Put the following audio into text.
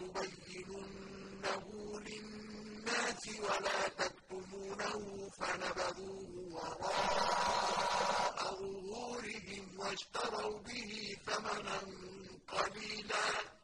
لَتُبَيِّنُنَّهُ لِلنَّاسِ وَلَا تَكْتُمُونَهُ فَنَبَذُوهُ وَرَاءَ ظُهُورِهِمْ وَاشْتَرَوْا بِهِ ثَمَنًا قَلِيلًا.